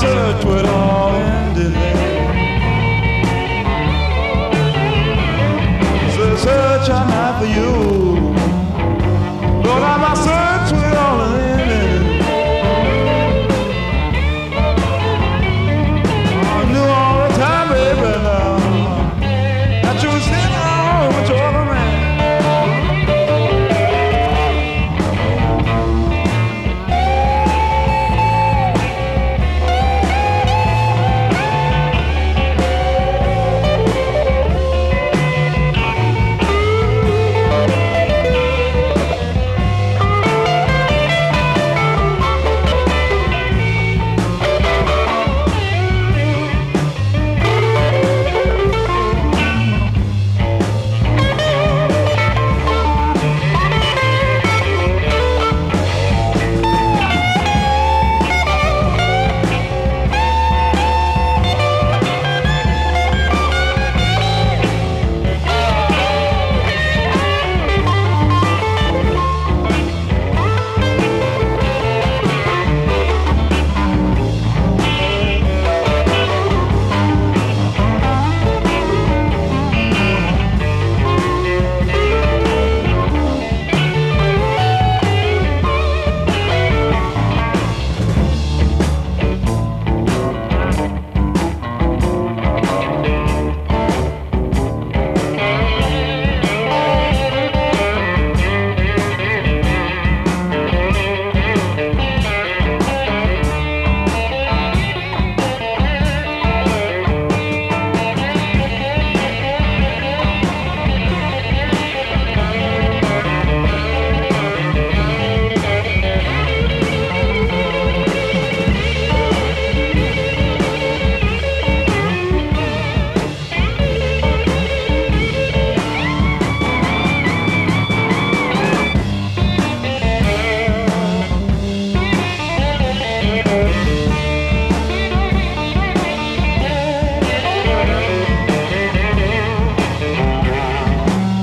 concert would all end in